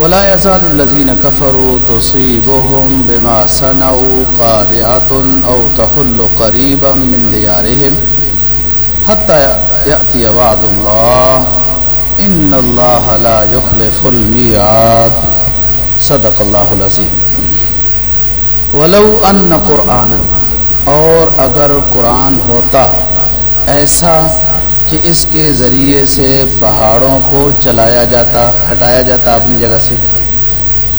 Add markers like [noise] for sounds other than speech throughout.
ولا يزال الذين كفروا تصيبهم بما صنعوا قارعة أو تحل قريبا من ديارهم حتى يأتي وعد الله. إن الله لا يخلف الميعاد. صدق الله العظيم. ولو أن قرآن اور اگر قرآن ہوتا ایسا کہ اس کے ذریعے سے پہاڑوں کو چلایا جاتا، ہٹایا جاتا اپنی جگہ سے۔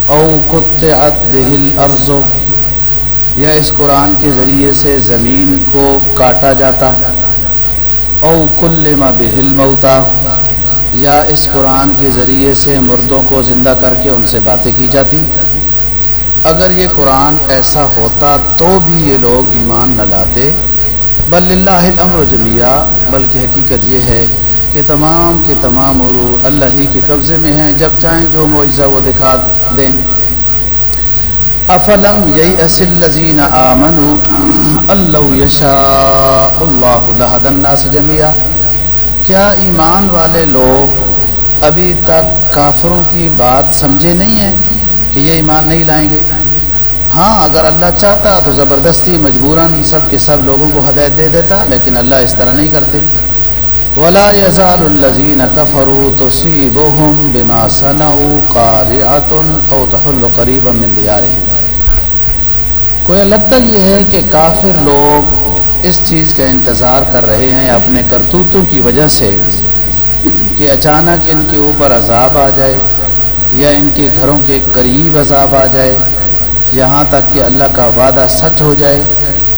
او قطعت بہل ارض یا اس قرآن کے ذریعے سے زمین کو کاٹا جاتا۔ او کلما بہل موتا یا اس قرآن کے ذریعے سے مردوں کو زندہ کر کے ان سے باتیں کی جاتی۔ اگر یہ قرآن ایسا ہوتا تو بھی یہ لوگ ایمان نہ لاتے۔ بل اللہ الامر جمعہ بلکہ حقیقت یہ ہے کہ تمام کے تمام عروج اللہ ہی کے قبضے میں ہیں، جب چاہیں جو معجزہ وہ دکھا دیں۔ افلم یہی اصل آمن اللہ یشا اللہ الناس جمعہ کیا ایمان والے لوگ ابھی تک کافروں کی بات سمجھے نہیں ہیں کہ یہ ایمان نہیں لائیں گے؟ ہاں اگر اللہ چاہتا تو زبردستی مجبوراً سب کے سب لوگوں کو ہدایت دے دیتا، لیکن اللہ اس طرح نہیں کرتے۔ ولا يزال الذين كفروا تصيبهم بما صنعوا قارعه او تحل قريبا من ديارهم۔ کوئی لگتا یہ ہے کہ کافر لوگ اس چیز کا انتظار کر رہے ہیں اپنے کرتوتوں کی وجہ سے کہ اچانک ان کے اوپر عذاب آ جائے یا ان کے گھروں کے قریب عذاب آ جائے۔ یہاں تک کہ اللہ کا وعدہ سچ ہو جائے،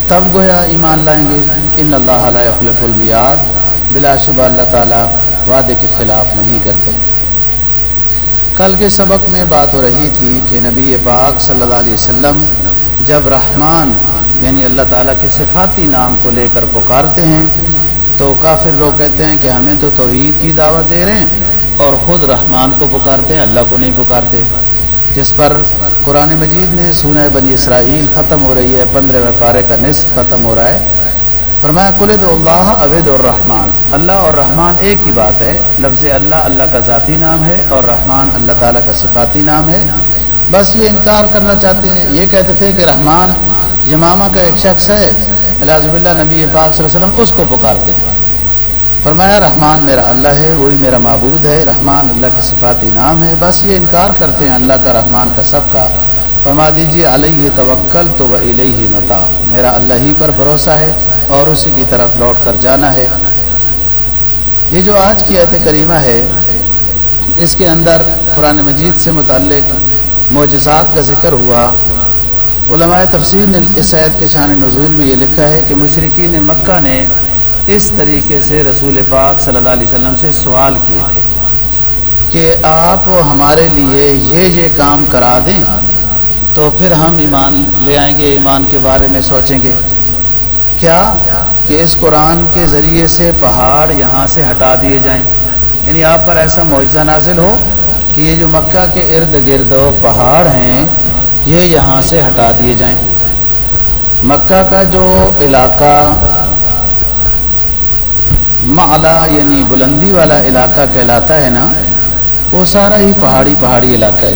تب گویا ایمان لائیں گے۔ ان اللہ علیہ خلف المیاد بلا شبہ اللہ تعالیٰ وعدے کے خلاف نہیں کرتے۔ کل کے سبق میں بات ہو رہی تھی کہ نبی پاک صلی اللہ علیہ وسلم جب رحمان یعنی اللہ تعالیٰ کے صفاتی نام کو لے کر پکارتے ہیں، تو کافر لوگ کہتے ہیں کہ ہمیں تو توحید کی دعوت دے رہے ہیں اور خود رحمان کو پکارتے ہیں، اللہ کو نہیں پکارتے۔ جس پر قرآن مجید نے سونہ بنی اسرائیل ختم ہو رہی ہے پندرہ پارے کا نصف ختم ہو رہا ہے۔ فرمایا کلد اللہ عبید الرحمن۔ اللہ اور رحمان ایک ہی بات ہے۔ لفظ اللہ اللہ کا ذاتی نام ہے اور رحمان، اللہ تعالیٰ کا صفاتی نام ہے۔ بس یہ انکار کرنا چاہتے ہیں۔ یہ کہتے تھے کہ رحمان یمامہ کا ایک شخص ہے۔ الحاظ اللہ نبی پاک صلی اللہ علیہ وسلم اس کو پکارتے ہیں فرمایا، رحمان میرا اللہ ہے، وہی میرا معبود ہے، رحمان اللہ کے صفاتی نام ہے، بس یہ انکار کرتے ہیں اللہ کا، رحمان کا سب کا۔ فرما دیجیے علیہ توکل تو وہ علیہ متا۔ میرا اللہ ہی پر بھروسہ ہے اور اسی کی طرف لوٹ کر جانا ہے۔ یہ جو آج کی ایت کریمہ ہے، اس کے اندر قرآن مجید سے متعلق معجزات کا ذکر ہوا۔ علماء تفسیر نے اس عید کے شان نزول میں یہ لکھا ہے کہ مشرقین مکہ نے اس طریقے سے رسول پاک صلی اللہ علیہ وسلم سے سوال کیے تھے کہ آپ ہمارے لیے یہ یہ کام کرا دیں تو پھر ہم ایمان لے آئیں گے، ایمان کے بارے میں سوچیں گے۔ کیا کہ اس قرآن کے ذریعے سے پہاڑ یہاں سے ہٹا دیے جائیں؟ یعنی آپ پر ایسا معجزہ نازل ہو کہ یہ جو مکہ کے ارد گرد پہاڑ ہیں، یہ یہاں سے ہٹا دیے جائیں۔ مکہ کا جو علاقہ معلا یعنی بلندی والا علاقہ کہلاتا ہے نا، وہ سارا ہی پہاڑی پہاڑی علاقہ ہے۔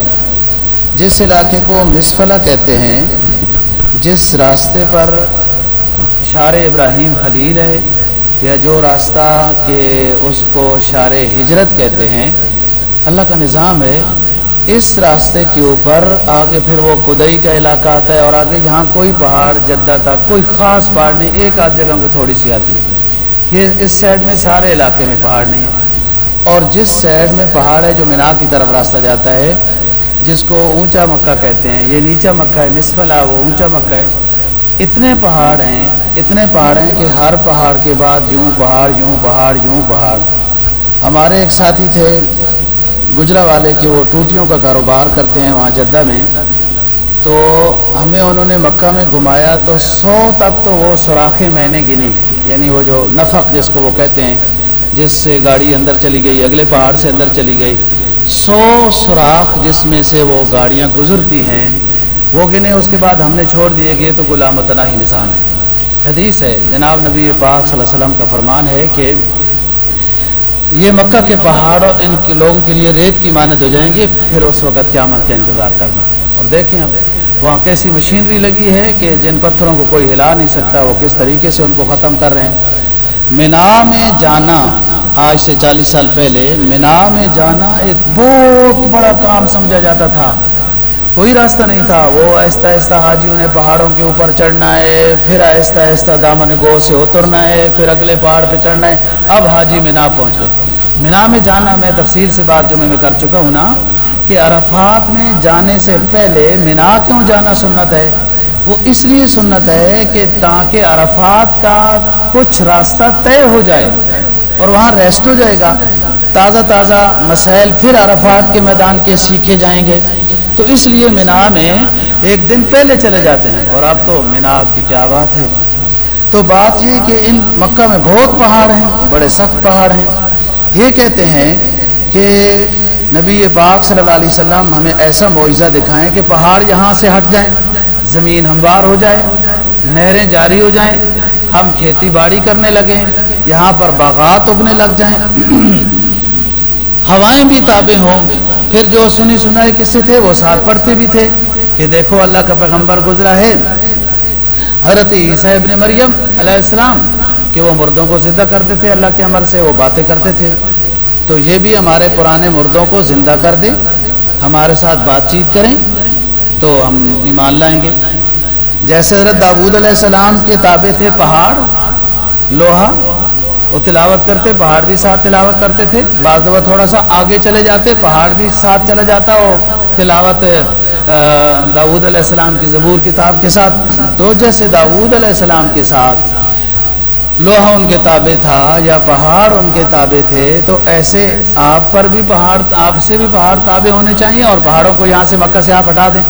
جس علاقے کو مسفلا کہتے ہیں، جس راستے پر شار ابراہیم خلیل ہے، یا جو راستہ کہ اس کو شار ہجرت کہتے ہیں، اللہ کا نظام ہے، اس راستے کے اوپر آگے پھر وہ کدئی کا علاقہ آتا ہے اور آگے یہاں کوئی پہاڑ، جدہ تھا کوئی خاص پہاڑ نہیں، ایک آدھ جگہ کو تھوڑی سی آتی ہے۔ یہ اس سائڈ میں سارے علاقے میں پہاڑ نہیں ہے اور جس سائڈ میں پہاڑ ہے جو مینا کی طرف راستہ جاتا ہے، جس کو اونچا مکہ کہتے ہیں، یہ نیچا مکہ ہے مسفلا وہ اونچا مکہ ہے۔ اتنے پہاڑ ہیں، اتنے پہاڑ ہیں کہ ہر پہاڑ کے بعد یوں پہاڑ یوں پہاڑ یوں پہاڑ۔ ہمارے ایک ساتھی تھے، گجرا والے، کہ وہ ٹوٹیوں کا کاروبار کرتے ہیں وہاں جدہ میں۔ تو ہمیں انہوں نے مکہ میں گھمایا تو سو تک تو وہ سوراخیں میں نے گنی۔ یعنی وہ جو نفق جس کو وہ کہتے ہیں، جس سے گاڑی اندر چلی گئی، اگلے پہاڑ سے اندر چلی گئی۔ سو سوراخ جس میں سے وہ گاڑیاں گزرتی ہیں، وہ گنے۔ اس کے بعد ہم نے چھوڑ دیے گئے تو غلام ہی نشان ہے۔ حدیث ہے، جناب نبی پاک صلی اللہ علیہ وسلم کا فرمان ہے کہ یہ مکہ کے پہاڑ ان کے لوگوں کے لیے ریت کی مانت ہو جائیں گے، پھر اس وقت قیامت کا انتظار کرنا۔ اور دیکھیں اب وہاں کیسی مشینری لگی ہے کہ جن پتھروں کو کوئی ہلا نہیں سکتا، وہ کس طریقے سے ان کو ختم کر رہے ہیں؟ مینا میں جانا، آج سے چالیس سال پہلے مینا میں جانا ایک بہت بڑا کام سمجھا جاتا تھا۔ کوئی راستہ نہیں تھا، وہ آہستہ آہستہ حاجیوں نے پہاڑوں کے اوپر چڑھنا ہے، پھر آہستہ آہستہ دامن گو سے اترنا ہے، پھر اگلے پہاڑ پہ چڑھنا ہے۔ اب حاجی مینا پہنچ گئے۔ مینا میں جانا میں تفصیل سے بات جو میں کر چکا ہوں نا کہ عرفات میں جانے سے پہلے مینا کیوں جانا سنت ہے؟ وہ اس لیے سنت ہے کہ تاکہ عرفات کا کچھ راستہ طے ہو جائے اور وہاں ریسٹ ہو جائے گا۔ تازہ تازہ مسائل پھر عرفات کے میدان کے سیکھے جائیں گے۔ تو اس لیے مینا میں ایک دن پہلے چلے جاتے ہیں۔ اور اب تو مینا کی کیا بات ہے؟ تو بات یہ کہ ان مکہ میں بہت پہاڑ ہیں، بڑے سخت پہاڑ ہیں۔ یہ کہتے ہیں کہ نبی پاک صلی اللہ علیہ وسلم ہمیں ایسا معاوضہ دکھائیں کہ پہاڑ یہاں سے ہٹ جائیں، زمین ہموار ہو جائے، نہریں جاری ہو جائیں، ہم کھیتی باڑی کرنے لگیں، یہاں پر باغات اگنے لگ جائیں۔ [clears throat] ہوائیں بھی تابع ہوں۔ پھر جو سنی سنائے کس سے تھے، وہ ساتھ پڑھتے بھی تھے کہ دیکھو اللہ کا پیغمبر گزرا ہے۔ حضرت عیسیٰ ابن مریم علیہ السلام کہ وہ مردوں کو زندہ کرتے تھے اللہ کے عمر سے وہ باتیں کرتے تھے۔ تو یہ بھی ہمارے پرانے مردوں کو زندہ کر دیں، ہمارے ساتھ بات چیت کریں، تو ہم ایمان لائیں گے۔ جیسے حضرت داود علیہ السلام کے تابع تھے پہاڑ، لوہا، وہ تلاوت کرتے، پہاڑ بھی ساتھ تلاوت کرتے تھے۔ بعض دفعہ تھوڑا سا آگے چلے جاتے، پہاڑ بھی ساتھ چلا جاتا، وہ تلاوت داود علیہ السلام کی زبور کتاب کے ساتھ۔ تو جیسے داود علیہ السلام کے ساتھ لوہا ان کے تابع تھا یا پہاڑ ان کے تابع تھے، تو ایسے آپ پر بھی پہاڑ، آپ سے بھی پہاڑ تابع ہونے چاہیے اور پہاڑوں کو یہاں سے مکہ سے آپ ہٹا دیں۔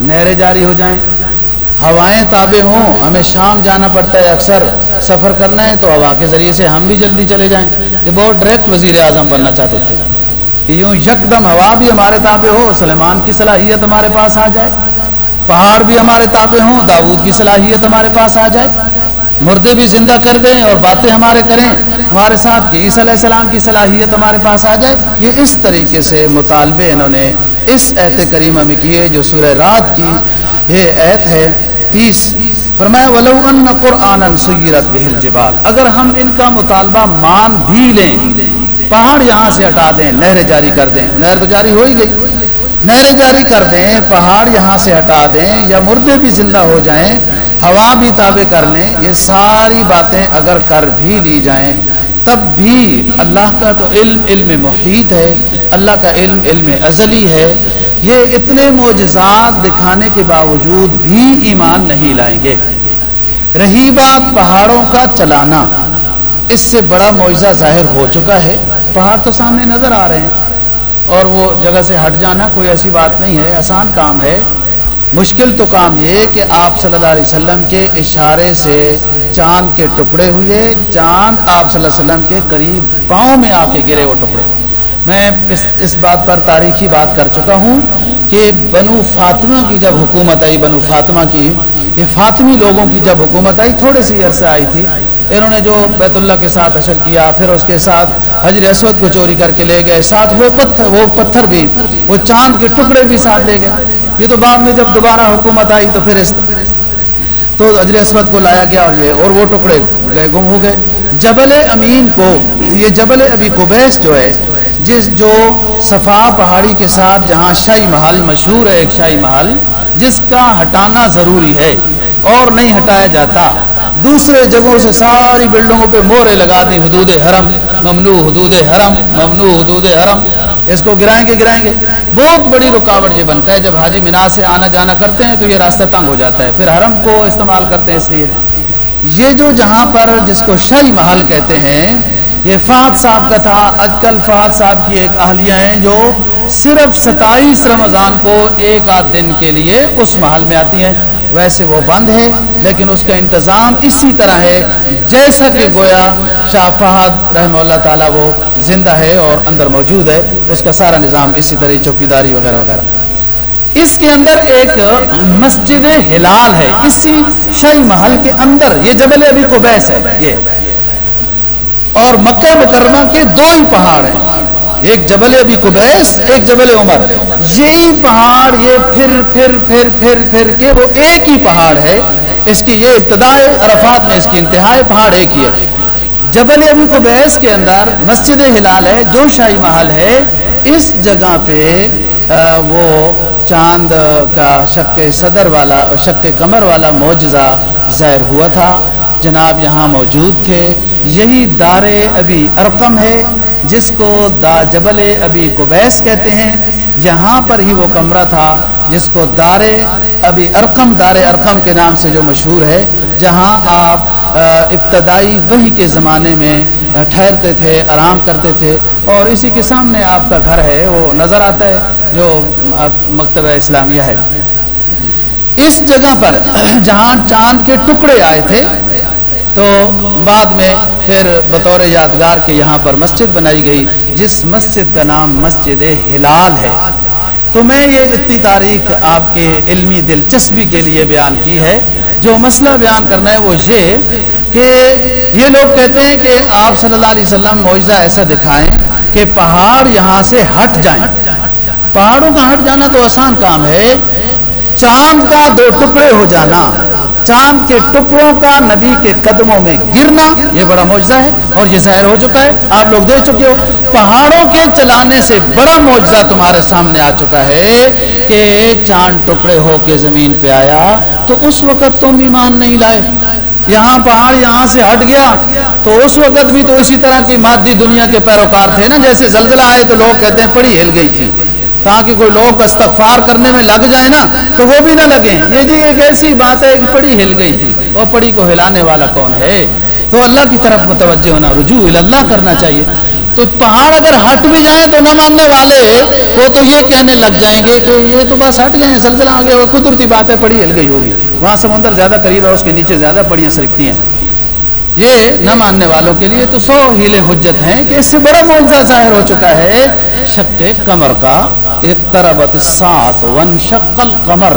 نہریں جاری ہو جائیں۔ ہوائیں تابع ہوں۔ ہمیں شام جانا پڑتا ہے اکثر۔ سفر کرنا ہے تو ہوا کے ذریعے سے ہم بھی جلدی چلے جائیں۔ یہ بہت ڈائریکٹ وزیر اعظم بننا چاہتے تھے کہ یوں یکدم ہوا بھی ہمارے تابع ہو، سلیمان کی صلاحیت ہمارے پاس آ جائے۔ پہاڑ بھی ہمارے تابع ہوں داود کی صلاحیت ہمارے پاس آ جائے۔ مردے بھی زندہ کر دیں اور باتیں ہمارے کریں۔ ہمارے ساتھ کہ عیسی علیہ السلام کی صلاحیت ہمارے پاس آ جائے۔ یہ اس طریقے سے مطالبے انہوں نے اس ایت کریمہ میں کیے جو سورہ رات کی یہ ایت ہے۔ تیس، فرمایا، ولو ان قرآن سیرت بہل جبال اگر ہم ان کا مطالبہ مان بھی لیں، پہاڑ یہاں سے ہٹا دیں نہر جاری کر دیں۔ نہر تو جاری ہو ہی گئی۔ نہریں جاری کر دیں، پہاڑ یہاں سے ہٹا دیں یا مردے بھی زندہ ہو جائیں، ہوا بھی تابع کر لیں، یہ ساری باتیں اگر کر بھی لی جائیں، تب بھی اللہ کا تو علم علم محیط ہے، اللہ کا علم علم ازلی ہے۔ یہ اتنے معجزات دکھانے کے باوجود بھی ایمان نہیں لائیں گے۔ رہی بات پہاڑوں کا چلانا، اس سے بڑا معجزہ ظاہر ہو چکا ہے۔ پہاڑ تو سامنے نظر آ رہے ہیں۔ اور وہ جگہ سے ہٹ جانا کوئی ایسی بات نہیں ہے، آسان کام ہے۔ مشکل تو کام یہ کہ آپ صلی اللہ علیہ وسلم کے اشارے سے چاند کے ٹکڑے ہوئے، چاند آپ صلی اللہ علیہ وسلم کے قریب پاؤں میں آ کے گرے وہ ٹکڑے۔ میں اس اس بات پر تاریخی بات کر چکا ہوں کہ بنو فاطمہ کی جب حکومت آئی، بنو فاطمہ کی، یہ فاطمی لوگوں کی جب حکومت آئی، تھوڑے سی عرصہ آئی تھی۔ انہوں نے جو بیت اللہ کے ساتھ اشر کیا، پھر اس کے ساتھ حجر اسود کو چوری کر کے لے گئے، ساتھ وہ پتھر وہ پتھر بھی، وہ چاند کے ٹکڑے بھی ساتھ لے گئے۔ یہ تو بعد میں جب دوبارہ حکومت آئی تو پھر اس تو حجر اسود کو لایا گیا اور یہ، اور وہ ٹکڑے گئے، گم ہو گئے۔ جبل امین کو، یہ جبل ابھی کوبیس جو ہے، جس جو صفا پہاڑی کے ساتھ، جہاں شاہی محل مشہور ہے، ایک شاہی محل، جس کا ہٹانا ضروری ہے اور نہیں ہٹایا جاتا۔ دوسرے جگہوں سے ساری بلڈنگوں پہ مورے لگا دی حدود حرم، ممنوع حدود حرم، ممنوع حدود حرم۔ اس کو گرائیں گے گرائیں گے۔ بہت بڑی رکاوٹ یہ بنتا ہے، جب حاجی مینا سے آنا جانا کرتے ہیں تو یہ راستہ تنگ ہو جاتا ہے۔ پھر حرم کو استعمال کرتے ہیں اس لیے۔ یہ جو جہاں پر جس کو شاہی محل کہتے ہیں، یہ فہد صاحب کا تھا۔ اج کل فہد صاحب کی ایک اہلیہ ہیں جو صرف ستائیس رمضان کو ایک آدھ دن کے لیے اس محل میں آتی ہیں۔ ویسے وہ بند ہے لیکن اس کا انتظام اسی طرح ہے، جیسا کہ گویا شاہ فہد رحمہ اللہ تعالیٰ وہ زندہ ہے اور اندر موجود ہے، اس کا سارا نظام اسی طرح چوکیداری وغیرہ وغیرہ۔ اس کے اندر ایک مسجد ہلال ہے، اسی شاہی محل کے اندر، یہ جبل ابھی قبیس ہے، یہ۔ اور مکہ مکرمہ کے دو ہی پہاڑ ہیں۔ ایک جبل ابھی قبیس، ایک جبل عمر۔ یہی پہاڑ، یہ پھر پھر پھر پھر پھر کے وہ ایک ہی پہاڑ ہے۔ اس کی یہ ابتدائی عرفات میں اس کی انتہائی پہاڑ ایک ہی ہے۔ جبل ابھی قبیس کے اندر مسجد ہلال ہے، جو شاہی محل ہے، اس جگہ پہ وہ چاند کا شک صدر والا شک کمر والا معجزہ ظاہر ہوا تھا۔ جناب یہاں موجود تھے۔ یہی دار ابھی ارقم ہے۔ جس کو دا جبل ابھی قبیس کہتے ہیں، یہاں پر ہی وہ کمرہ تھا جس کو دار ابھی ارقم، دار ارقم کے نام سے جو مشہور ہے، جہاں آپ ابتدائی وہی کے زمانے میں ٹھہرتے تھے، آرام کرتے تھے۔ اور اسی کے سامنے آپ کا گھر ہے، وہ نظر آتا ہے، جو مکتبہ اسلامیہ ہے۔ اس جگہ پر، جہاں چاند کے ٹکڑے آئے تھے تو بعد میں پھر بطور یادگار کے یہاں پر مسجد بنائی گئی، جس مسجد کا نام مسجد ہلال ہے۔ تو میں یہ اتنی تاریخ آپ کے علمی دلچسپی کے لیے بیان کی ہے۔ جو مسئلہ بیان کرنا ہے وہ یہ کہ یہ لوگ کہتے ہیں کہ آپ صلی اللہ علیہ وسلم معجزہ ایسا دکھائیں کہ پہاڑ یہاں سے ہٹ جائیں۔ پہاڑوں کا ہٹ جانا تو آسان کام ہے، چاند کا دو ٹکڑے ہو جانا۔ چاند کے ٹکڑوں کا نبی کے قدموں میں گرنا، یہ بڑا معجزہ ہے اور یہ ظاہر ہو چکا ہے۔ آپ لوگ دیکھ چکے ہو، پہاڑوں کے چلانے سے بڑا معجزہ تمہارے سامنے آ چکا ہے کہ چاند ٹکڑے ہو کے زمین پہ آیا تو اس وقت تم ایمان نہیں لائے۔ یہاں پہاڑ یہاں سے ہٹ گیا۔ تو اس وقت بھی تو اسی طرح کی مادی دنیا کے پیروکار تھے نا، جیسے زلزلہ آئے تو لوگ کہتے ہیں پڑی ہل گئی تھی۔ تاکہ کوئی لوگ استغفار کرنے میں لگ جائے نا، تو وہ بھی نہ لگیں۔ یہ جی ایک ایسی بات ہے کہ پڑی ہل گئی تھی۔ اور پڑی کو ہلانے والا کون ہے؟ تو اللہ کی طرف متوجہ ہونا، رجوع اللہ کرنا چاہیے۔ تو پہاڑ اگر ہٹ بھی جائیں تو نہ ماننے والے وہ تو یہ کہنے لگ جائیں گے کہ یہ تو بس ہٹ گئے سلسلہ آ گیا قدرتی بات پڑی ہل گئی ہوگی۔ وہاں سمندر زیادہ قریب ہے اس کے نیچے زیادہ پڑیاں سرکتی ہیں۔ یہ نہ ماننے والوں کے لیے تو سو ہیلے حجت ہیں کہ اس سے بڑا معاوضہ ظاہر ہو چکا ہے۔ شک کمر کا اقتربت سات ون شکل کمر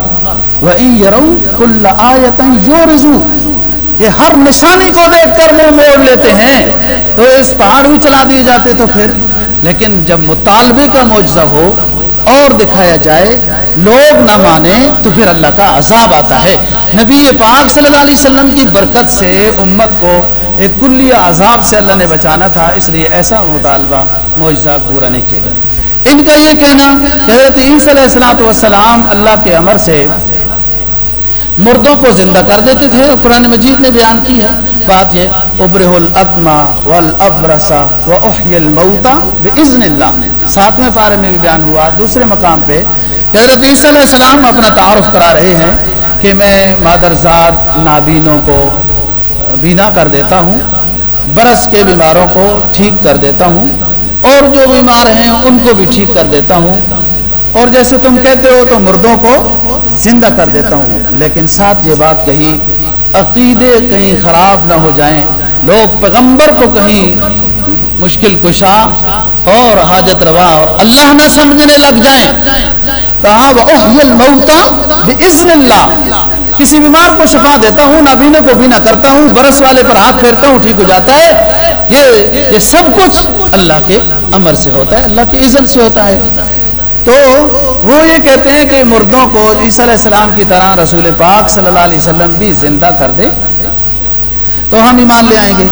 کل آیتن یورزو یہ ہر نشانی کو دیکھ کر منہ موڑ لیتے ہیں۔ تو اس پہاڑ بھی چلا دیے جاتے تو پھر۔ لیکن جب مطالبے کا معجزہ ہو اور دکھایا جائے، لوگ نہ مانے تو پھر اللہ کا عذاب آتا ہے۔ نبی پاک صلی اللہ علیہ وسلم کی برکت سے امت کو ایک کلی عذاب سے اللہ نے بچانا تھا، اس لیے ایسا مطالبہ معجزہ پورا نہیں کیا گیا۔ ان کا یہ کہنا کہ حضرت عیسی علیہ السلاۃ والسلام اللہ کے امر سے مردوں کو زندہ کر دیتے تھے اور قرآن مجید نے بیان کی ہے۔ بات یہ ابرہ الاتما والابرسا واحی الموتا باذن اللہ ساتویں پارے میں بھی بیان ہوا، دوسرے مقام پہ کہ حضرت عیسی علیہ السلام اپنا تعارف کرا رہے ہیں کہ میں مادرزاد نابینوں کو بینا کر دیتا ہوں، برس کے بیماروں کو ٹھیک کر دیتا ہوں، اور جو بیمار ہیں ان کو بھی ٹھیک کر دیتا ہوں۔ اور جیسے تم کہتے ہو تو مردوں کو زندہ کر دیتا ہوں، لیکن ساتھ یہ بات کہی عقیدے کہیں خراب نہ ہو جائیں، لوگ پیغمبر کو کہیں مشکل کشا اور حاجت روا اور اللہ نہ سمجھنے لگ جائیں۔ کہا اللہ کسی بیمار کو شفا دیتا ہوں نابینے کو بینا کرتا ہوں، برس والے پر ہاتھ پھیرتا ہوں ٹھیک ہو جاتا ہے۔ یہ یہ سب کچھ اللہ کے امر سے ہوتا ہے، اللہ کے عزت سے ہوتا ہے۔ تو وہ یہ کہتے ہیں کہ مردوں کو عیسی علیہ السلام کی طرح رسول پاک صلی اللہ علیہ وسلم بھی زندہ کر دے۔ تو ہم ایمان لے آئیں گے۔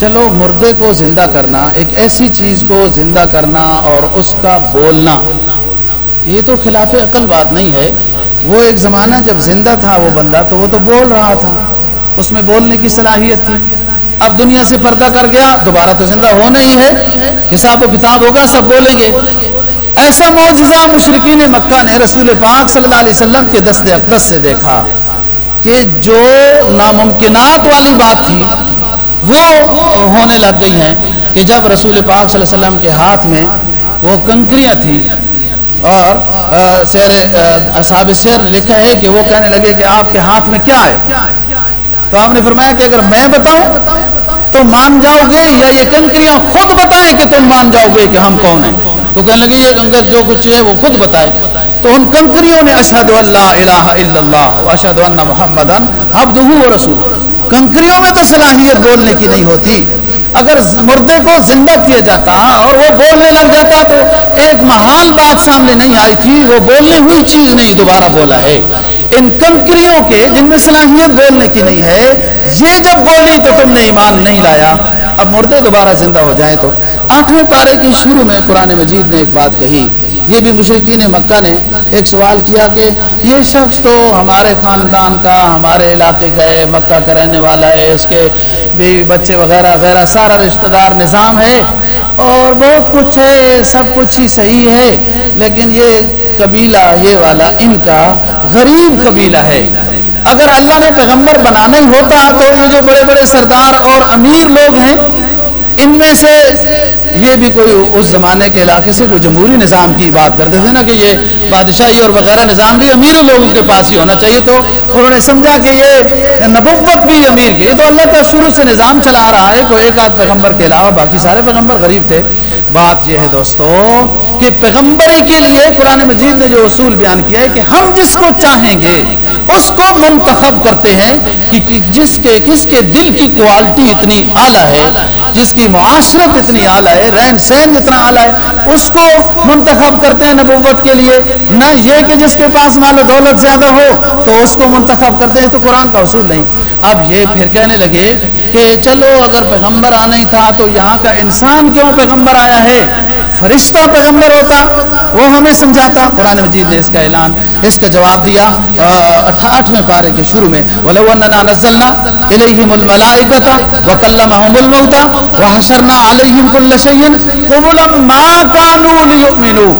چلو مردے کو زندہ کرنا، ایک ایسی چیز کو زندہ کرنا اور اس کا بولنا، یہ تو خلاف عقل بات نہیں ہے۔ وہ ایک زمانہ جب زندہ تھا وہ بندہ، تو وہ تو بول رہا تھا۔ اس میں بولنے کی صلاحیت تھی۔ اب دنیا سے پردہ کر گیا، دوبارہ تو زندہ ہونا ہی ہے۔ حساب و کتاب ہوگا، سب بولیں گے۔ ایسا معجزہ مشرقین مکہ نے رسول پاک صلی اللہ علیہ وسلم کے دست اقدس سے دیکھا کہ جو ناممکنات والی بات تھی، وہ ہونے لگ گئی ہیں کہ جب رسول پاک صلی اللہ علیہ وسلم کے ہاتھ میں وہ کنکریاں تھیں اور سیر صاحب سیر لکھا ہے کہ وہ کہنے لگے کہ آپ کے ہاتھ میں کیا ہے؟ تو آپ نے فرمایا کہ اگر میں بتاؤں تو مان جاؤ گے یا یہ کنکریاں خود بتائیں کہ تم مان جاؤ گے کہ ہم کون ہیں؟ تو کہنے لگے یہ کنکر جو کچھ ہے وہ خود بتائے۔ تو ان کنکریوں نے اشہد اللہ الہ الا اللہ اشہد اللہ محمد عبدہ و رسول۔ کنکریوں میں تو صلاحیت بولنے کی نہیں ہوتی۔ اگر مردے کو زندہ کیا جاتا اور وہ بولنے لگ جاتا تو ایک محال بات سامنے نہیں آئی تھی، وہ بولنے ہوئی چیز نہیں دوبارہ بولا ہے۔ ان کنکریوں کے جن میں صلاحیت بولنے کی نہیں ہے، یہ جب بولی تو تم نے ایمان نہیں لایا۔ اب مردے دوبارہ زندہ ہو جائیں تو آٹھویں پارے کی شروع میں قرآن مجید نے ایک بات کہی۔ یہ بھی مشرقین مکہ نے ایک سوال کیا کہ یہ شخص تو ہمارے خاندان کا، ہمارے علاقے کا ہے، مکہ کا رہنے والا ہے، اس کے بیوی بچے وغیرہ وغیرہ، سارا رشتہ دار نظام ہے۔ اور بہت کچھ ہے، سب کچھ ہی صحیح ہے، لیکن یہ قبیلہ، یہ والا ان کا غریب قبیلہ ہے۔ اگر اللہ نے پیغمبر بنانا ہی ہوتا تو یہ جو بڑے بڑے سردار اور امیر لوگ ہیں، ان میں سے یہ بھی کوئی اس زمانے کے علاقے سے کوئی جمہوری نظام کی بات کرتے تھے نا کہ یہ بادشاہی اور وغیرہ نظام بھی امیر لوگوں کے پاس ہی ہونا چاہیے تو انہوں نے سمجھا کہ یہ نبوت بھی امیر کی۔ یہ تو اللہ کا شروع سے نظام چلا رہا ہے۔ کوئی ایک آدھ پیغمبر کے علاوہ باقی سارے پیغمبر غریب تھے۔ بات یہ ہے دوستو کہ پیغمبری کے لیے قرآن مجید نے جو اصول بیان کیا ہے کہ ہم جس کو چاہیں گے، اس کو منتخب کرتے ہیں کہ جس کے، کس کے دل کی کوالٹی اتنی اعلیٰ ہے، جس کی معاشرت اتنی اعلیٰ ہے، رہن سہن جتنا اعلیٰ ہے، اس کو منتخب کرتے ہیں نبوت کے لیے۔ نہ یہ کہ جس کے پاس مال و دولت زیادہ ہو تو اس کو منتخب کرتے ہیں تو قرآن کا اصول نہیں۔ اب یہ پھر کہنے لگے کہ چلو اگر پیغمبر آنا ہی تھا تو یہاں کا انسان کیوں پیغمبر آیا ہے؟ فرشتہ پیغمبر ہوتا، وہ ہمیں سمجھاتا۔ قرآن مجید نے اس کا اعلان، اس کا جواب دیا آٹھویں پارے کے شروع میں۔ وَلَوْ أَنَّنَا نَزَّلْنَا إِلَيْهِمُ الْمَلَائِكَةَ وَكَلَّمَهُمُ الْمَوْتَى وَحَشَرْنَا عَلَيْهِمْ كُلَّ شَيْءٍ قُبُلًا مَا كَانُوا لِيُؤْمِنُوا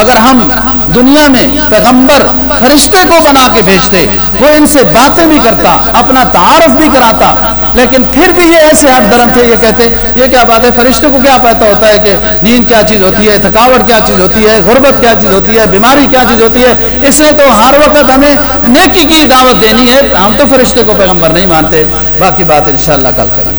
اگر ہم دنیا میں پیغمبر فرشتے کو بنا کے بھیجتے، وہ ان سے باتیں بھی کرتا، اپنا تعارف بھی کراتا لیکن پھر بھی یہ ایسے ہم درم تھے، یہ کہتے یہ کیا بات ہے؟ فرشتے کو کیا پتا ہوتا ہے کہ نیند کیا چیز ہوتی ہے، تھکاوٹ کیا چیز ہوتی ہے، غربت کیا چیز ہوتی ہے، بیماری کیا چیز ہوتی ہے؟ اس لیے تو ہر وقت ہمیں نیکی کی دعوت دینی ہے۔ ہم تو فرشتے کو پیغمبر نہیں مانتے۔ باقی بات انشاءاللہ کل کریں